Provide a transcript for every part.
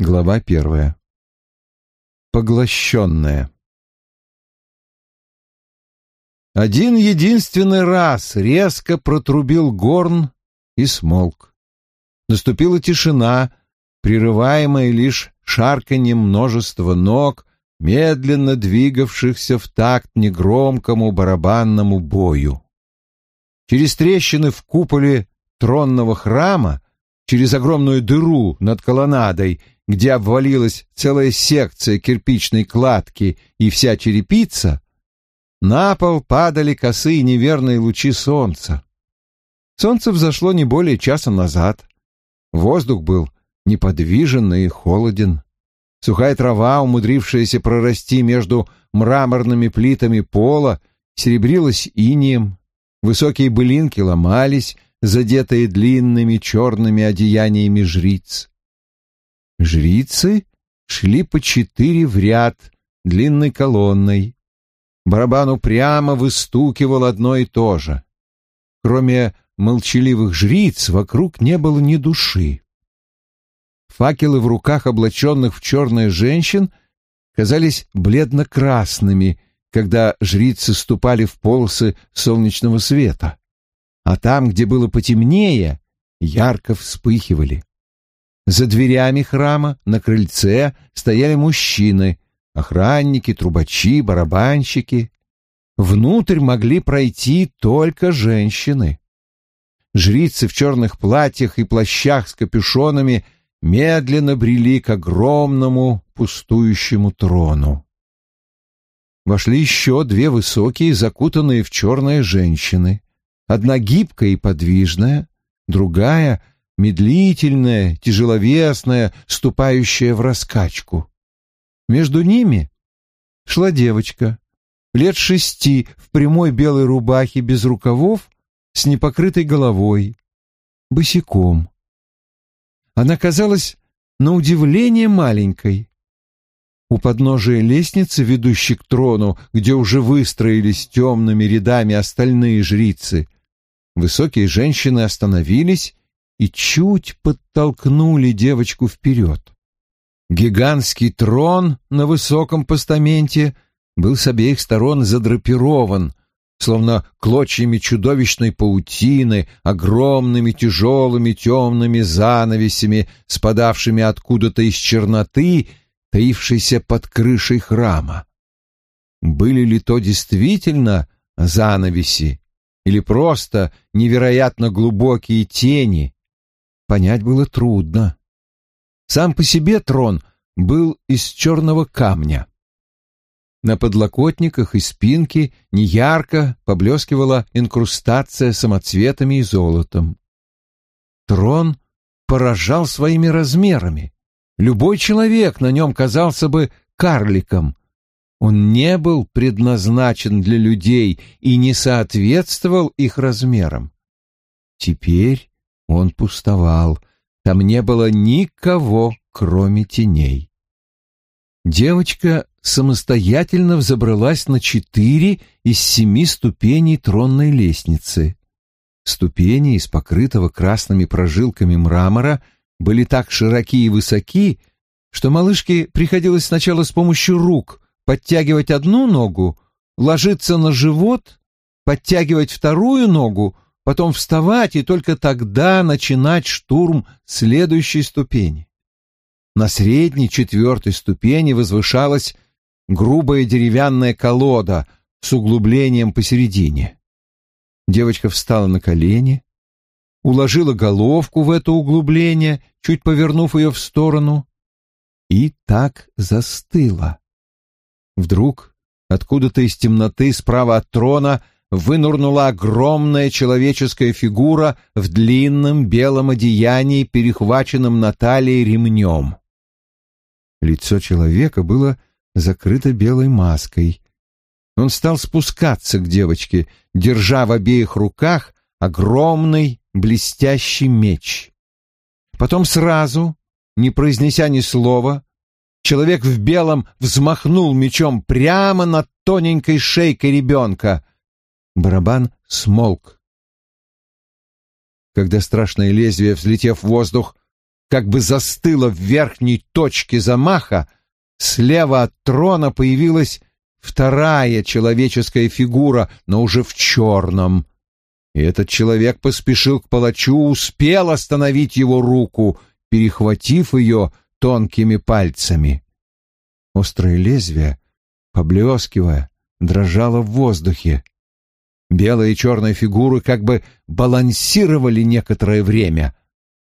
Глава первая. Поглощенная. Один единственный раз резко протрубил горн и смолк. Наступила тишина, прерываемая лишь шарканьем множества ног, медленно двигавшихся в такт негромкому барабанному бою. Через трещины в куполе тронного храма, через огромную дыру над колоннадой, где обвалилась целая секция кирпичной кладки и вся черепица, на пол падали косые неверные лучи солнца. Солнце взошло не более часа назад. Воздух был неподвижен и холоден. Сухая трава, умудрившаяся прорасти между мраморными плитами пола, серебрилась инием. Высокие былинки ломались, задетые длинными черными одеяниями жриц. Жрицы шли по четыре в ряд длинной колонной. Барабан упрямо выстукивал одно и то же. Кроме молчаливых жриц вокруг не было ни души. Факелы в руках облаченных в черное женщин казались бледно-красными, когда жрицы ступали в полосы солнечного света, а там, где было потемнее, ярко вспыхивали. За дверями храма на крыльце стояли мужчины, охранники, трубачи, барабанщики. Внутрь могли пройти только женщины. Жрицы в черных платьях и плащах с капюшонами медленно брели к огромному пустующему трону. Вошли еще две высокие, закутанные в черные женщины. Одна гибкая и подвижная, другая — медлительная, тяжеловесная, ступающая в раскачку. Между ними шла девочка, лет шести, в прямой белой рубахе без рукавов, с непокрытой головой, босиком. Она казалась на удивление маленькой. У подножия лестницы, ведущей к трону, где уже выстроились темными рядами остальные жрицы, высокие женщины остановились и чуть подтолкнули девочку вперед. Гигантский трон на высоком постаменте был с обеих сторон задрапирован, словно клочьями чудовищной паутины, огромными тяжелыми темными занавесями, спадавшими откуда-то из черноты, таившейся под крышей храма. Были ли то действительно занавеси или просто невероятно глубокие тени, понять было трудно. Сам по себе трон был из черного камня. На подлокотниках и спинке неярко поблескивала инкрустация самоцветами и золотом. Трон поражал своими размерами. Любой человек на нем казался бы карликом. Он не был предназначен для людей и не соответствовал их размерам. Теперь он пустовал, там не было никого, кроме теней. Девочка самостоятельно взобралась на четыре из семи ступеней тронной лестницы. Ступени из покрытого красными прожилками мрамора были так широки и высоки, что малышке приходилось сначала с помощью рук подтягивать одну ногу, ложиться на живот, подтягивать вторую ногу, потом вставать и только тогда начинать штурм следующей ступени. На средней четвертой ступени возвышалась грубая деревянная колода с углублением посередине. Девочка встала на колени, уложила головку в это углубление, чуть повернув ее в сторону, и так застыла. Вдруг откуда-то из темноты справа от трона — вынурнула огромная человеческая фигура в длинном белом одеянии, перехваченном на талии ремнем. Лицо человека было закрыто белой маской. Он стал спускаться к девочке, держа в обеих руках огромный блестящий меч. Потом сразу, не произнеся ни слова, человек в белом взмахнул мечом прямо над тоненькой шейкой ребенка. Барабан смолк. Когда страшное лезвие, взлетев в воздух, как бы застыла в верхней точке замаха, слева от трона появилась вторая человеческая фигура, но уже в черном. И этот человек поспешил к палачу, успел остановить его руку, перехватив ее тонкими пальцами. Острое лезвие, поблескивая, дрожало в воздухе. Белые и черные фигуры как бы балансировали некоторое время.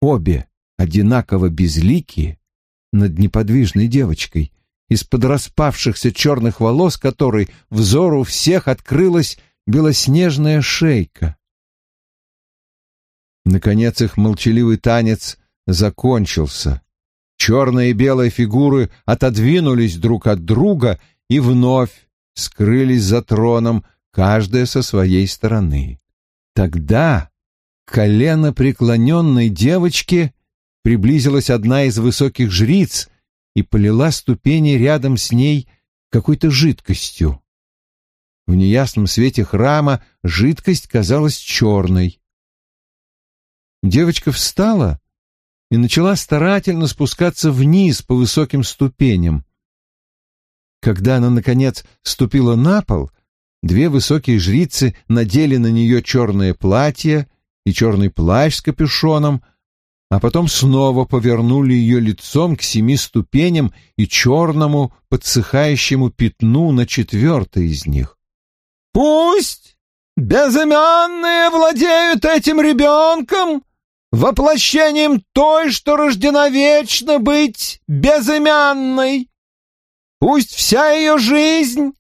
Обе одинаково безликие над неподвижной девочкой, из-под распавшихся черных волос которой взору всех открылась белоснежная шейка. Наконец их молчаливый танец закончился. Черные и белые фигуры отодвинулись друг от друга и вновь скрылись за троном, каждая со своей стороны. Тогда к колено преклоненной девочке приблизилась одна из высоких жриц и полила ступени рядом с ней какой-то жидкостью. В неясном свете храма жидкость казалась черной. Девочка встала и начала старательно спускаться вниз по высоким ступеням. Когда она, наконец, ступила на пол, две высокие жрицы надели на нее черное платье и черный плащ с капюшоном, а потом снова повернули ее лицом к семи ступеням и черному подсыхающему пятну на четвертой из них. «Пусть безымянные владеют этим ребенком, воплощением той, что рождена вечно быть безымянной. Пусть вся ее жизнь,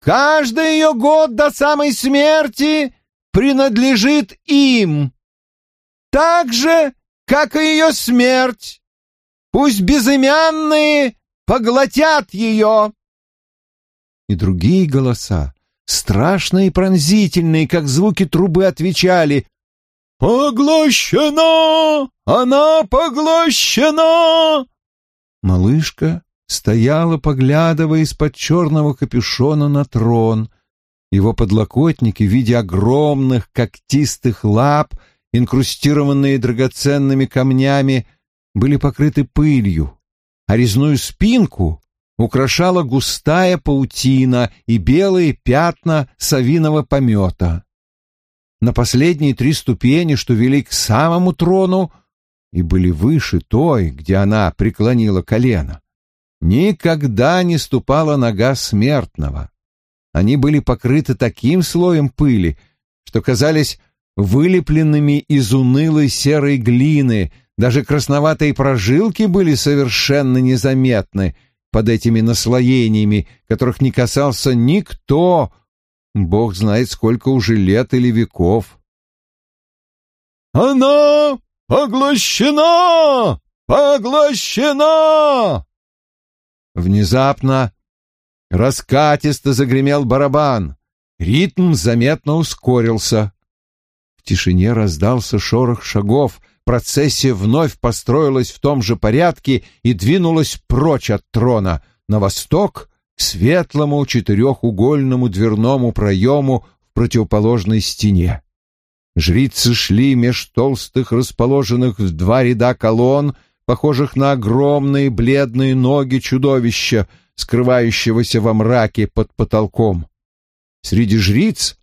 каждый ее год до самой смерти принадлежит им. Так же, как и ее смерть. Пусть безымянные поглотят ее. И другие голоса, страшные и пронзительные, как звуки трубы, отвечали «Поглощена! Она поглощена!» Малышка стояла, поглядывая из-под черного капюшона на трон. Его подлокотники в виде огромных когтистых лап — инкрустированные драгоценными камнями, были покрыты пылью, а резную спинку украшала густая паутина и белые пятна совиного помета. На последние три ступени, что вели к самому трону, и были выше той, где она преклонила колено, никогда не ступала нога смертного. Они были покрыты таким слоем пыли, что казались вылепленными из унылой серой глины, даже красноватые прожилки были совершенно незаметны под этими наслоениями, которых не касался никто, бог знает сколько уже лет или веков. «Она поглощена! Поглощена!» Внезапно раскатисто загремел барабан. Ритм заметно ускорился. В тишине раздался шорох шагов, процессия вновь построилась в том же порядке и двинулась прочь от трона, на восток, к светлому четырехугольному дверному проему в противоположной стене. Жрицы шли меж толстых, расположенных в два ряда колонн, похожих на огромные бледные ноги чудовища, скрывающегося во мраке под потолком. Среди жриц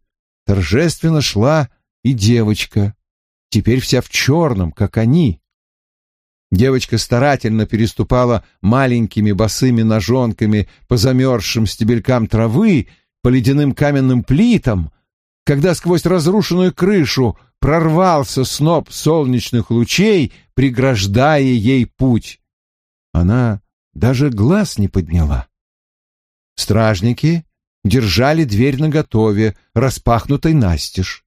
торжественно шла и девочка, теперь вся в черном, как они. Девочка старательно переступала маленькими босыми ножонками по замерзшим стебелькам травы, по ледяным каменным плитам, когда сквозь разрушенную крышу прорвался сноп солнечных лучей, преграждая ей путь. Она даже глаз не подняла. Стражники держали дверь наготове, распахнутой настежь.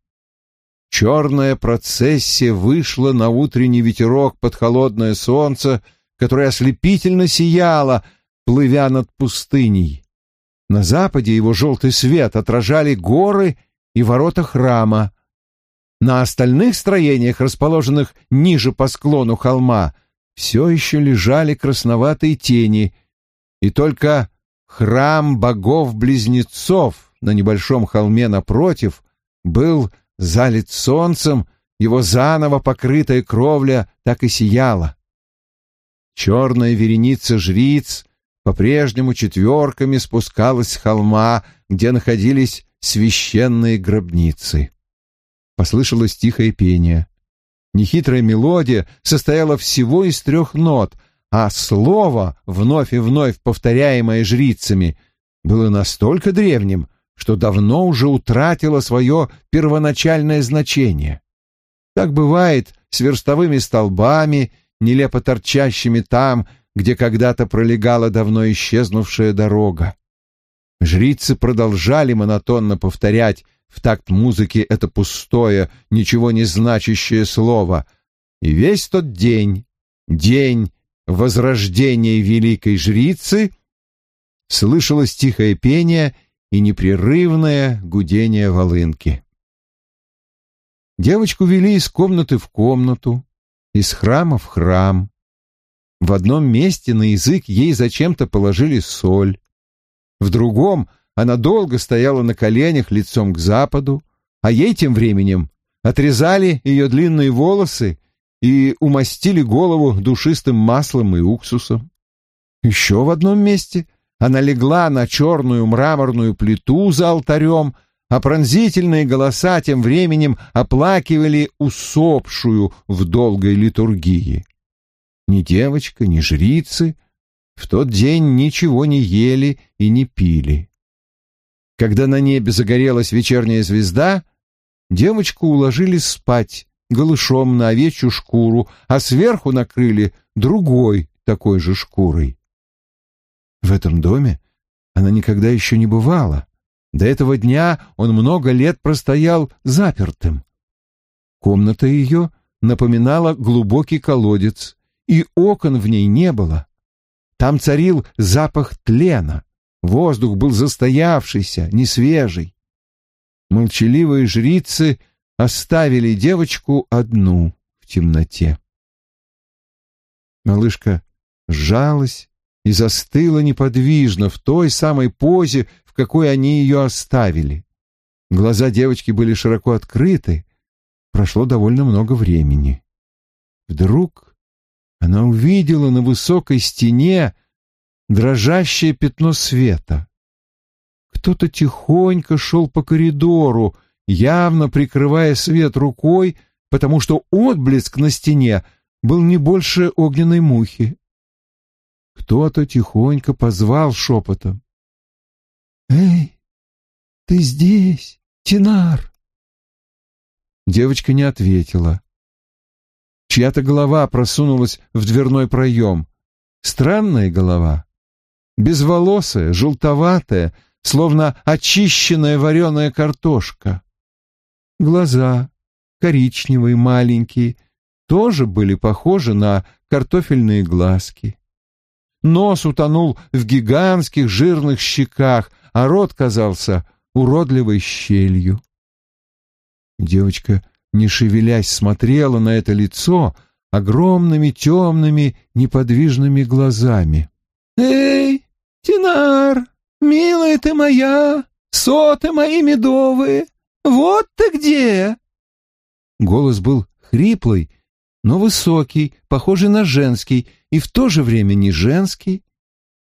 Черная процессия вышла на утренний ветерок под холодное солнце, которое ослепительно сияло, плывя над пустыней. На западе его желтый свет отражали горы и ворота храма. На остальных строениях, расположенных ниже по склону холма, все еще лежали красноватые тени, и только храм богов-близнецов на небольшом холме напротив был залит солнцем, его заново покрытая кровля так и сияла. черная вереница жриц по-прежнему четверками спускалась с холма, где находились священные гробницы. Послышалось тихое пение. Нехитрая мелодия состояла всего из трех нот, а слово, вновь и вновь повторяемое жрицами, было настолько древним, что давно уже утратило свое первоначальное значение. Так бывает с верстовыми столбами, нелепо торчащими там, где когда-то пролегала давно исчезнувшая дорога. Жрицы продолжали монотонно повторять в такт музыки это пустое, ничего не значащее слово. И весь тот день, день возрождения великой жрицы, слышалось тихое пение и непрерывное гудение волынки. Девочку вели из комнаты в комнату, из храма в храм. В одном месте на язык ей зачем-то положили соль. В другом она долго стояла на коленях лицом к западу, а ей тем временем отрезали ее длинные волосы и умастили голову душистым маслом и уксусом. Еще в одном месте она легла на черную мраморную плиту за алтарем, а пронзительные голоса тем временем оплакивали усопшую в долгой литургии. Ни девочка, ни жрицы в тот день ничего не ели и не пили. Когда на небе загорелась вечерняя звезда, девочку уложили спать голышом на овечью шкуру, а сверху накрыли другой такой же шкурой. В этом доме она никогда еще не бывала. До этого дня он много лет простоял запертым. Комната ее напоминала глубокий колодец, и окон в ней не было. Там царил запах тлена, воздух был застоявшийся, несвежий. Молчаливые жрицы оставили девочку одну в темноте. Малышка сжалась и застыла неподвижно в той самой позе, в какой они ее оставили. Глаза девочки были широко открыты. Прошло довольно много времени. Вдруг она увидела на высокой стене дрожащее пятно света. Кто-то тихонько шел по коридору, явно прикрывая свет рукой, потому что отблеск на стене был не больше огненной мухи. Кто-то тихонько позвал шепотом. «Эй, ты здесь, Тинар?» Девочка не ответила. Чья-то голова просунулась в дверной проем. Странная голова. Безволосая, желтоватая, словно очищенная вареная картошка. Глаза, коричневые, маленькие, тоже были похожи на картофельные глазки. Нос утонул в гигантских жирных щеках, а рот казался уродливой щелью. Девочка не шевелясь, смотрела на это лицо огромными темными неподвижными глазами. «Эй, Тинар, милая ты моя, соты мои медовые, вот ты где!» Голос был хриплый, но высокий, похожий на женский, и в то же время не женский.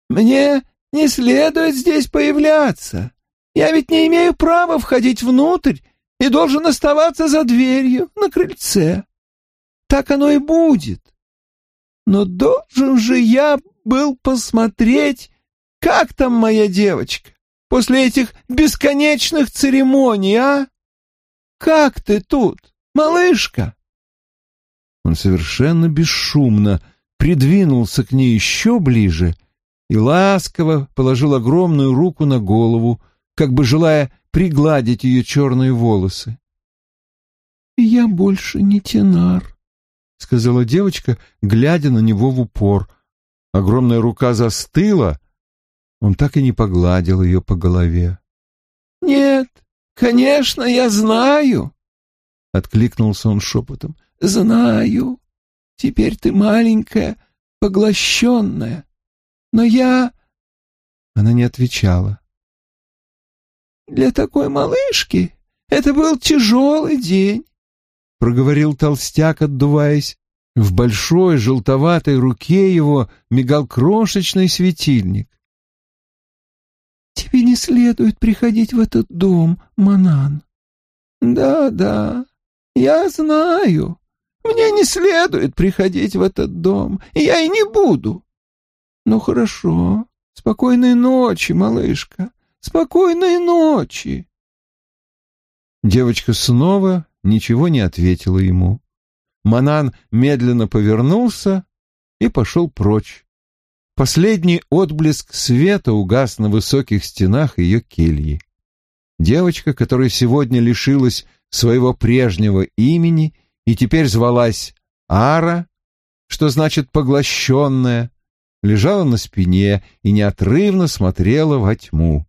«Мне не следует здесь появляться. Я ведь не имею права входить внутрь и должен оставаться за дверью на крыльце. Так оно и будет. Но должен же я был посмотреть, как там моя девочка после этих бесконечных церемоний, а? Как ты тут, малышка?» Он совершенно бесшумно придвинулся к ней еще ближе и ласково положил огромную руку на голову, как бы желая пригладить ее черные волосы. «Я больше не Тенар», — сказала девочка, глядя на него в упор. Огромная рука застыла, он так и не погладил ее по голове. «Нет, конечно, я знаю», — откликнулся он шепотом. «Знаю. Теперь ты маленькая, поглощенная. Но я...» Она не отвечала. Для такой малышки это был тяжелый день, — проговорил толстяк, отдуваясь. В большой желтоватой руке его мигал крошечный светильник. «Тебе не следует приходить в этот дом, Манан». «Да-да, я знаю. Мне не следует приходить в этот дом, и я и не буду. Ну хорошо, спокойной ночи, малышка, спокойной ночи». Девочка снова ничего не ответила ему. Манан медленно повернулся и пошел прочь. Последний отблеск света угас на высоких стенах ее кельи. Девочка, которая сегодня лишилась своего прежнего имени и теперь звалась Ара, что значит «поглощенная», лежала на спине и неотрывно смотрела во тьму.